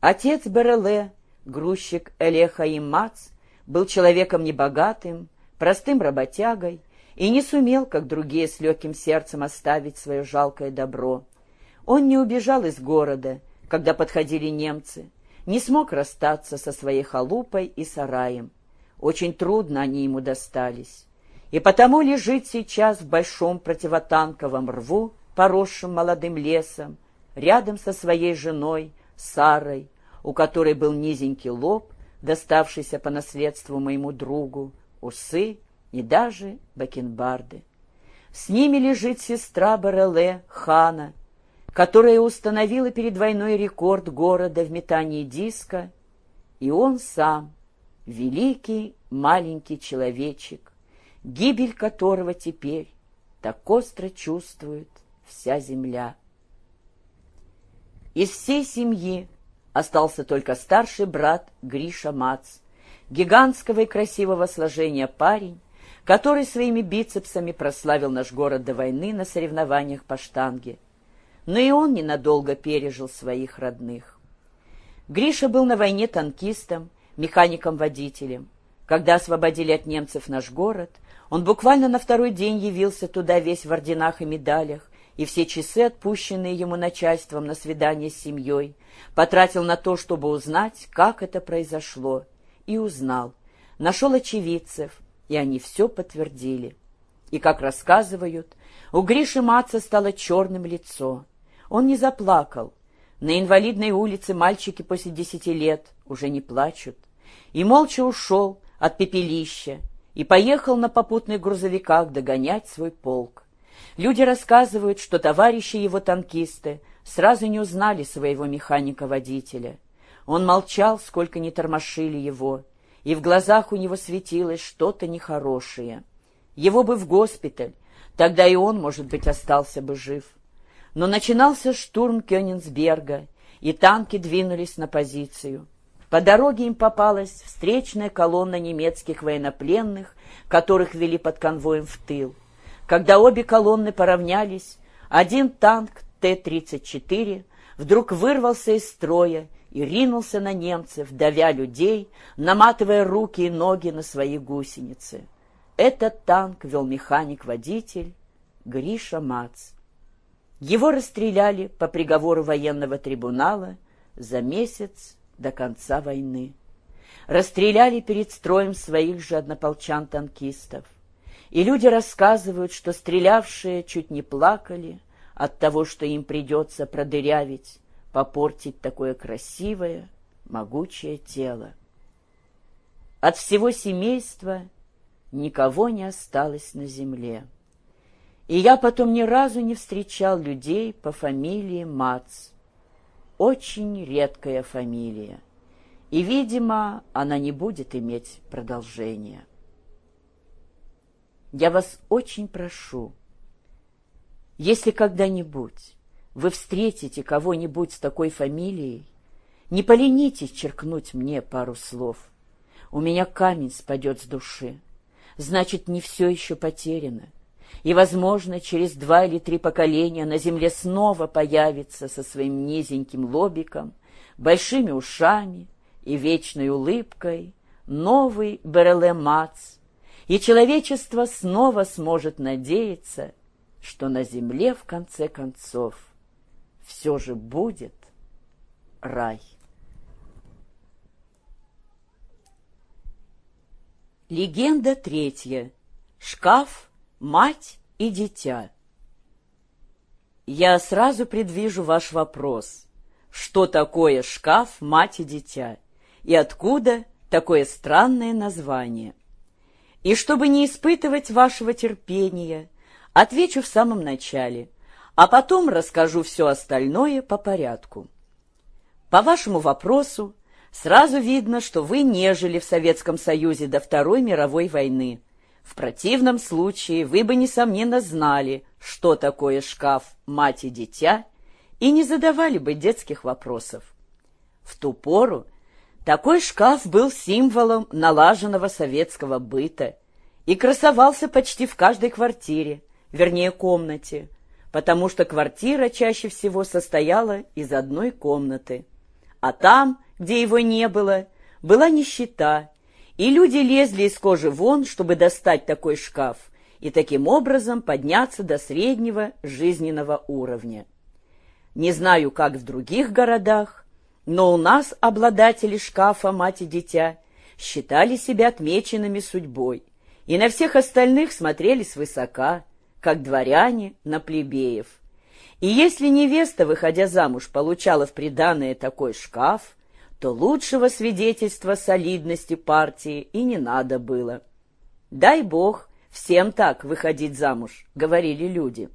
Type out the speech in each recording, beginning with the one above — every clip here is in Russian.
Отец Береле, грузчик Элеха и Мац, был человеком небогатым, простым работягой и не сумел, как другие, с легким сердцем оставить свое жалкое добро. Он не убежал из города, когда подходили немцы, не смог расстаться со своей халупой и сараем. Очень трудно они ему достались. И потому лежит сейчас в большом противотанковом рву, поросшем молодым лесом, рядом со своей женой Сарой, у которой был низенький лоб, доставшийся по наследству моему другу, усы и даже бакенбарды. С ними лежит сестра Бареле, Хана, которая установила перед войной рекорд города в метании диска, и он сам, великий маленький человечек, гибель которого теперь так остро чувствует вся земля. Из всей семьи остался только старший брат Гриша Мац, гигантского и красивого сложения парень, который своими бицепсами прославил наш город до войны на соревнованиях по штанге. Но и он ненадолго пережил своих родных. Гриша был на войне танкистом, механиком-водителем. Когда освободили от немцев наш город, он буквально на второй день явился туда весь в орденах и медалях, и все часы, отпущенные ему начальством на свидание с семьей, потратил на то, чтобы узнать, как это произошло, и узнал. Нашел очевидцев, и они все подтвердили. И, как рассказывают, у Гриши Маца стало черным лицо. Он не заплакал. На инвалидной улице мальчики после десяти лет уже не плачут. И молча ушел от пепелища и поехал на попутных грузовиках догонять свой полк. Люди рассказывают, что товарищи его танкисты сразу не узнали своего механика-водителя. Он молчал, сколько не тормошили его, и в глазах у него светилось что-то нехорошее. Его бы в госпиталь, тогда и он, может быть, остался бы жив. Но начинался штурм Кёнигсберга, и танки двинулись на позицию. По дороге им попалась встречная колонна немецких военнопленных, которых вели под конвоем в тыл. Когда обе колонны поравнялись, один танк Т-34 вдруг вырвался из строя и ринулся на немцев, давя людей, наматывая руки и ноги на свои гусеницы. Этот танк вел механик-водитель Гриша Мац. Его расстреляли по приговору военного трибунала за месяц до конца войны. Расстреляли перед строем своих же однополчан-танкистов. И люди рассказывают, что стрелявшие чуть не плакали от того, что им придется продырявить, попортить такое красивое, могучее тело. От всего семейства никого не осталось на земле. И я потом ни разу не встречал людей по фамилии Мац. Очень редкая фамилия. И, видимо, она не будет иметь продолжения. Я вас очень прошу, если когда-нибудь вы встретите кого-нибудь с такой фамилией, не поленитесь черкнуть мне пару слов. У меня камень спадет с души. Значит, не все еще потеряно. И, возможно, через два или три поколения на земле снова появится со своим низеньким лобиком, большими ушами и вечной улыбкой новый Береле Мац, и человечество снова сможет надеяться, что на земле, в конце концов, все же будет рай. Легенда третья. Шкаф, мать и дитя. Я сразу предвижу ваш вопрос. Что такое шкаф, мать и дитя? И откуда такое странное название? И чтобы не испытывать вашего терпения, отвечу в самом начале, а потом расскажу все остальное по порядку. По вашему вопросу сразу видно, что вы не жили в Советском Союзе до Второй мировой войны. В противном случае вы бы, несомненно, знали, что такое шкаф «Мать и дитя», и не задавали бы детских вопросов. В ту пору такой шкаф был символом налаженного советского быта и красовался почти в каждой квартире, вернее комнате, потому что квартира чаще всего состояла из одной комнаты, А там, где его не было, была нищета, и люди лезли из кожи вон, чтобы достать такой шкаф, и таким образом подняться до среднего жизненного уровня. Не знаю, как в других городах, но у нас обладатели шкафа «Мать и дитя» считали себя отмеченными судьбой, и на всех остальных смотрели свысока, как дворяне на плебеев. И если невеста, выходя замуж, получала в приданое такой шкаф, то лучшего свидетельства солидности партии и не надо было. «Дай Бог всем так выходить замуж», — говорили люди.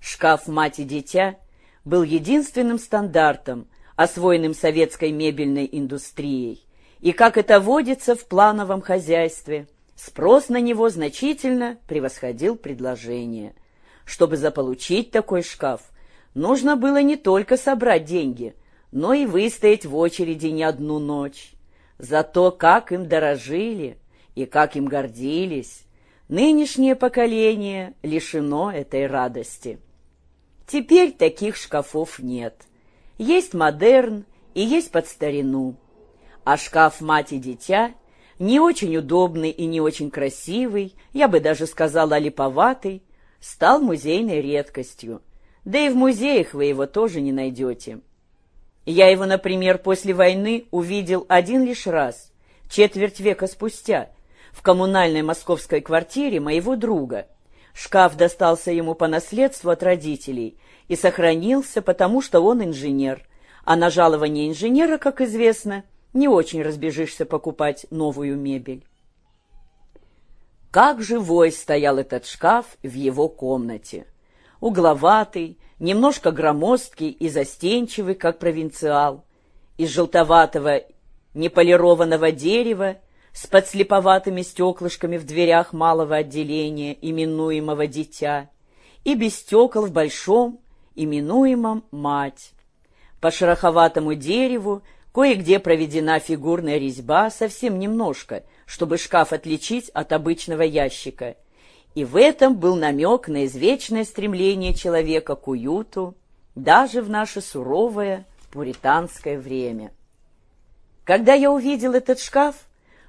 Шкаф «Мать и дитя» был единственным стандартом, освоенным советской мебельной индустрией, и, как это водится в плановом хозяйстве, спрос на него значительно превосходил предложение. Чтобы заполучить такой шкаф, нужно было не только собрать деньги, но и выстоять в очереди не одну ночь. Зато как им дорожили и как им гордились, нынешнее поколение лишено этой радости. Теперь таких шкафов нет. Есть модерн и есть под старину. А шкаф «Мать и дитя» не очень удобный и не очень красивый, я бы даже сказала липоватый, стал музейной редкостью. Да и в музеях вы его тоже не найдете. Я его, например, после войны увидел один лишь раз, четверть века спустя, в коммунальной московской квартире моего друга. Шкаф достался ему по наследству от родителей и сохранился, потому что он инженер. А на жалование инженера, как известно, не очень разбежишься покупать новую мебель. Как живой стоял этот шкаф в его комнате. Угловатый, немножко громоздкий и застенчивый, как провинциал, из желтоватого неполированного дерева с подслеповатыми стеклышками в дверях малого отделения, именуемого «Дитя», и без стекол в большом, именуемом «Мать». По шероховатому дереву Кое-где проведена фигурная резьба, совсем немножко, чтобы шкаф отличить от обычного ящика. И в этом был намек на извечное стремление человека к уюту, даже в наше суровое пуританское время. Когда я увидел этот шкаф,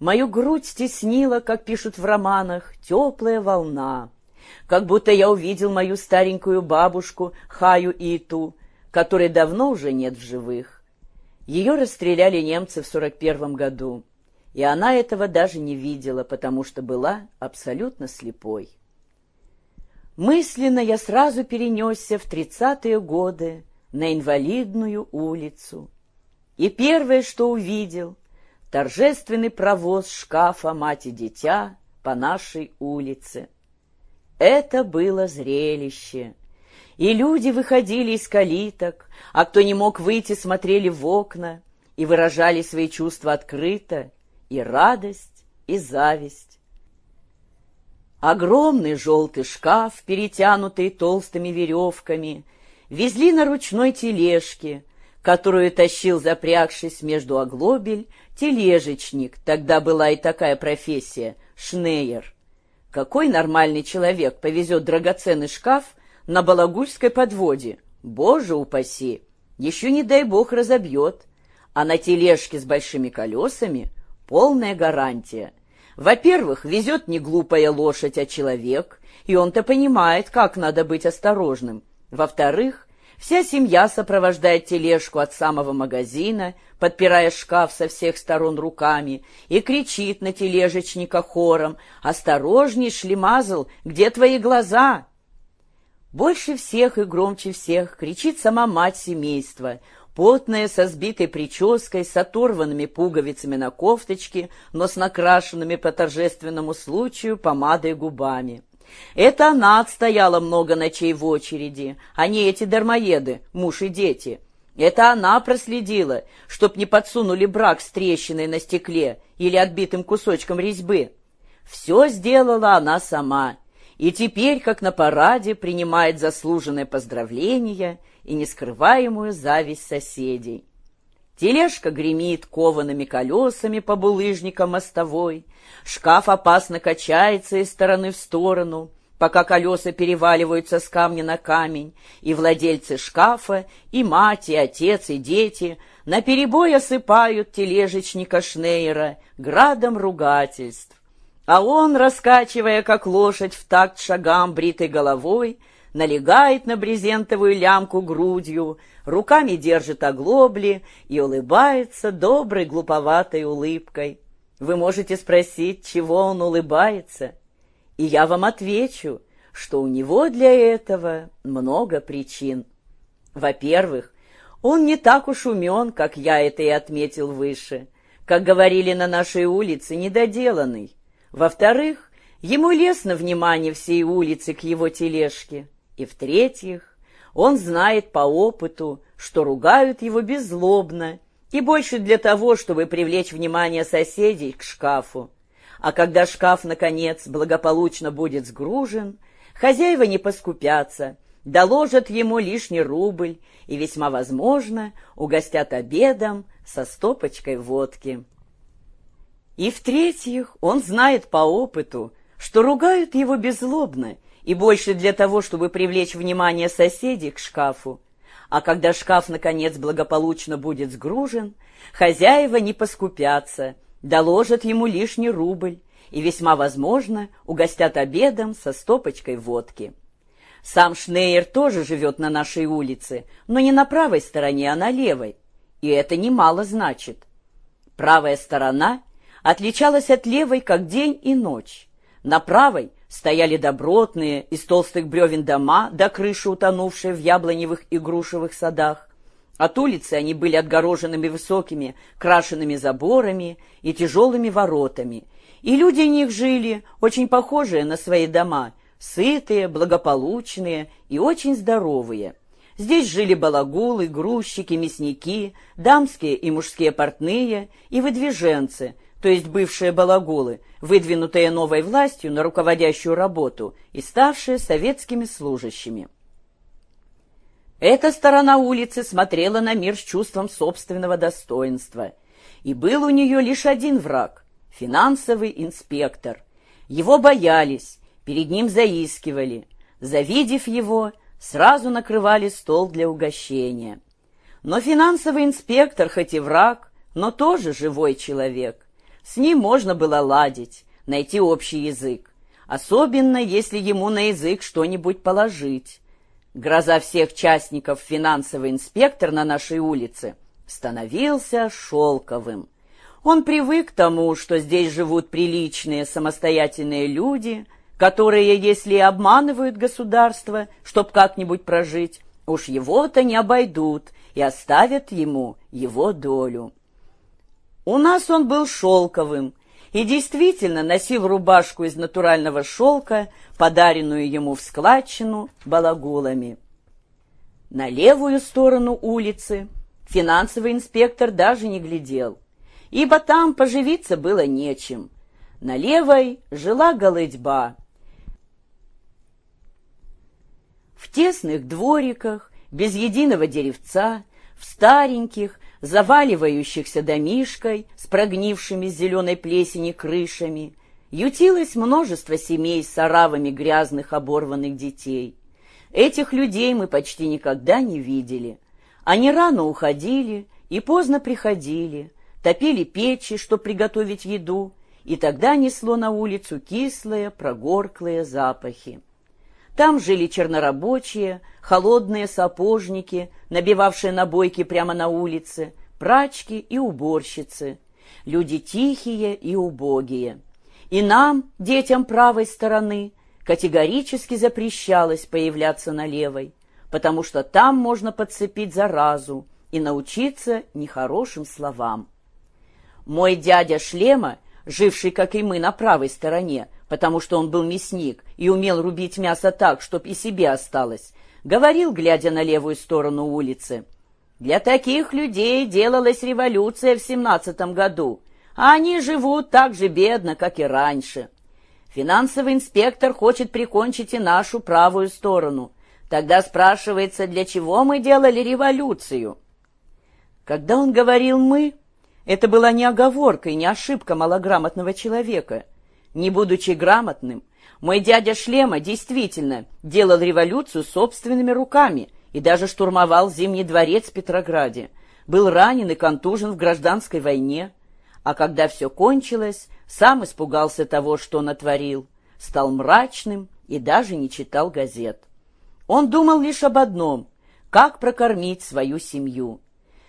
мою грудь стеснила, как пишут в романах, теплая волна, как будто я увидел мою старенькую бабушку Хаю Иту, которой давно уже нет в живых. Ее расстреляли немцы в 41 году, и она этого даже не видела, потому что была абсолютно слепой. Мысленно я сразу перенесся в тридцатые годы на инвалидную улицу. И первое, что увидел, торжественный провоз шкафа «Мать и дитя» по нашей улице. Это было зрелище. И люди выходили из калиток, а кто не мог выйти, смотрели в окна и выражали свои чувства открыто, и радость, и зависть. Огромный желтый шкаф, перетянутый толстыми веревками, везли на ручной тележке, которую тащил, запрягшись между оглобель, тележечник, тогда была и такая профессия, шнейер. Какой нормальный человек повезет драгоценный шкаф на Балагульской подводе. Боже упаси! Еще, не дай бог, разобьет. А на тележке с большими колесами полная гарантия. Во-первых, везет не глупая лошадь, а человек, и он-то понимает, как надо быть осторожным. Во-вторых, вся семья сопровождает тележку от самого магазина, подпирая шкаф со всех сторон руками, и кричит на тележечника хором «Осторожней, шлемазл, где твои глаза?» Больше всех и громче всех кричит сама мать семейства, потная, со сбитой прической, с оторванными пуговицами на кофточке, но с накрашенными по торжественному случаю помадой губами. Это она отстояла много ночей в очереди, а не эти дармоеды, муж и дети. Это она проследила, чтоб не подсунули брак с трещиной на стекле или отбитым кусочком резьбы. Все сделала она сама, и теперь, как на параде, принимает заслуженное поздравление и нескрываемую зависть соседей. Тележка гремит коваными колесами по булыжникам мостовой, шкаф опасно качается из стороны в сторону, пока колеса переваливаются с камня на камень, и владельцы шкафа, и мать, и отец, и дети наперебой осыпают тележечника Шнейра градом ругательств. А он, раскачивая, как лошадь, в такт шагам бритой головой, налегает на брезентовую лямку грудью, руками держит оглобли и улыбается доброй глуповатой улыбкой. Вы можете спросить, чего он улыбается, и я вам отвечу, что у него для этого много причин. Во-первых, он не так уж умен, как я это и отметил выше, как говорили на нашей улице, недоделанный. Во-вторых, ему лестно внимание всей улицы к его тележке. И в-третьих, он знает по опыту, что ругают его беззлобно и больше для того, чтобы привлечь внимание соседей к шкафу. А когда шкаф, наконец, благополучно будет сгружен, хозяева не поскупятся, доложат ему лишний рубль и, весьма возможно, угостят обедом со стопочкой водки. И в-третьих, он знает по опыту, что ругают его беззлобно и больше для того, чтобы привлечь внимание соседей к шкафу. А когда шкаф, наконец, благополучно будет сгружен, хозяева не поскупятся, доложат ему лишний рубль и, весьма возможно, угостят обедом со стопочкой водки. Сам Шнейер тоже живет на нашей улице, но не на правой стороне, а на левой. И это немало значит. Правая сторона отличалась от левой как день и ночь. На правой стояли добротные из толстых бревен дома до крыши, утонувшие в яблоневых и грушевых садах. От улицы они были отгороженными высокими крашенными заборами и тяжелыми воротами, и люди в них жили, очень похожие на свои дома, сытые, благополучные и очень здоровые. Здесь жили балагулы, грузчики, мясники, дамские и мужские портные и выдвиженцы, то есть бывшие балагулы, выдвинутые новой властью на руководящую работу и ставшие советскими служащими. Эта сторона улицы смотрела на мир с чувством собственного достоинства, и был у нее лишь один враг — финансовый инспектор. Его боялись, перед ним заискивали, завидев его, сразу накрывали стол для угощения. Но финансовый инспектор, хоть и враг, но тоже живой человек. С ним можно было ладить, найти общий язык, особенно если ему на язык что-нибудь положить. Гроза всех частников финансовый инспектор на нашей улице становился шелковым. Он привык к тому, что здесь живут приличные самостоятельные люди — которые, если и обманывают государство, чтоб как-нибудь прожить, уж его-то не обойдут и оставят ему его долю. У нас он был шелковым и действительно носил рубашку из натурального шелка, подаренную ему в складчину балагулами. На левую сторону улицы финансовый инспектор даже не глядел, ибо там поживиться было нечем. На левой жила голыдьба, В тесных двориках, без единого деревца, в стареньких, заваливающихся домишкой с прогнившими зеленой плесени крышами, ютилось множество семей с оравами грязных оборванных детей. Этих людей мы почти никогда не видели. Они рано уходили и поздно приходили, топили печи, чтобы приготовить еду, и тогда несло на улицу кислые, прогорклые запахи. Там жили чернорабочие, холодные сапожники, набивавшие набойки прямо на улице, прачки и уборщицы, люди тихие и убогие. И нам, детям правой стороны, категорически запрещалось появляться на левой, потому что там можно подцепить заразу и научиться нехорошим словам. Мой дядя Шлема, живший, как и мы, на правой стороне, потому что он был мясник и умел рубить мясо так, чтоб и себе осталось, говорил, глядя на левую сторону улицы. «Для таких людей делалась революция в семнадцатом году, а они живут так же бедно, как и раньше. Финансовый инспектор хочет прикончить и нашу правую сторону. Тогда спрашивается, для чего мы делали революцию?» Когда он говорил «мы», это была не оговорка и не ошибка малограмотного человека — не будучи грамотным, Мой дядя Шлема действительно делал революцию собственными руками и даже штурмовал Зимний дворец в Петрограде. Был ранен и контужен в гражданской войне. А когда все кончилось, сам испугался того, что натворил, стал мрачным и даже не читал газет. Он думал лишь об одном — как прокормить свою семью.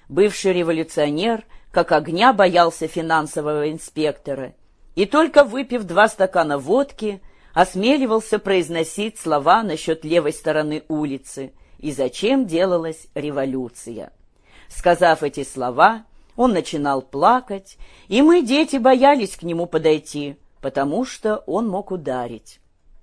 Бывший революционер, как огня, боялся финансового инспектора, и только выпив два стакана водки — осмеливался произносить слова насчет левой стороны улицы и зачем делалась революция. Сказав эти слова, он начинал плакать, и мы, дети, боялись к нему подойти, потому что он мог ударить.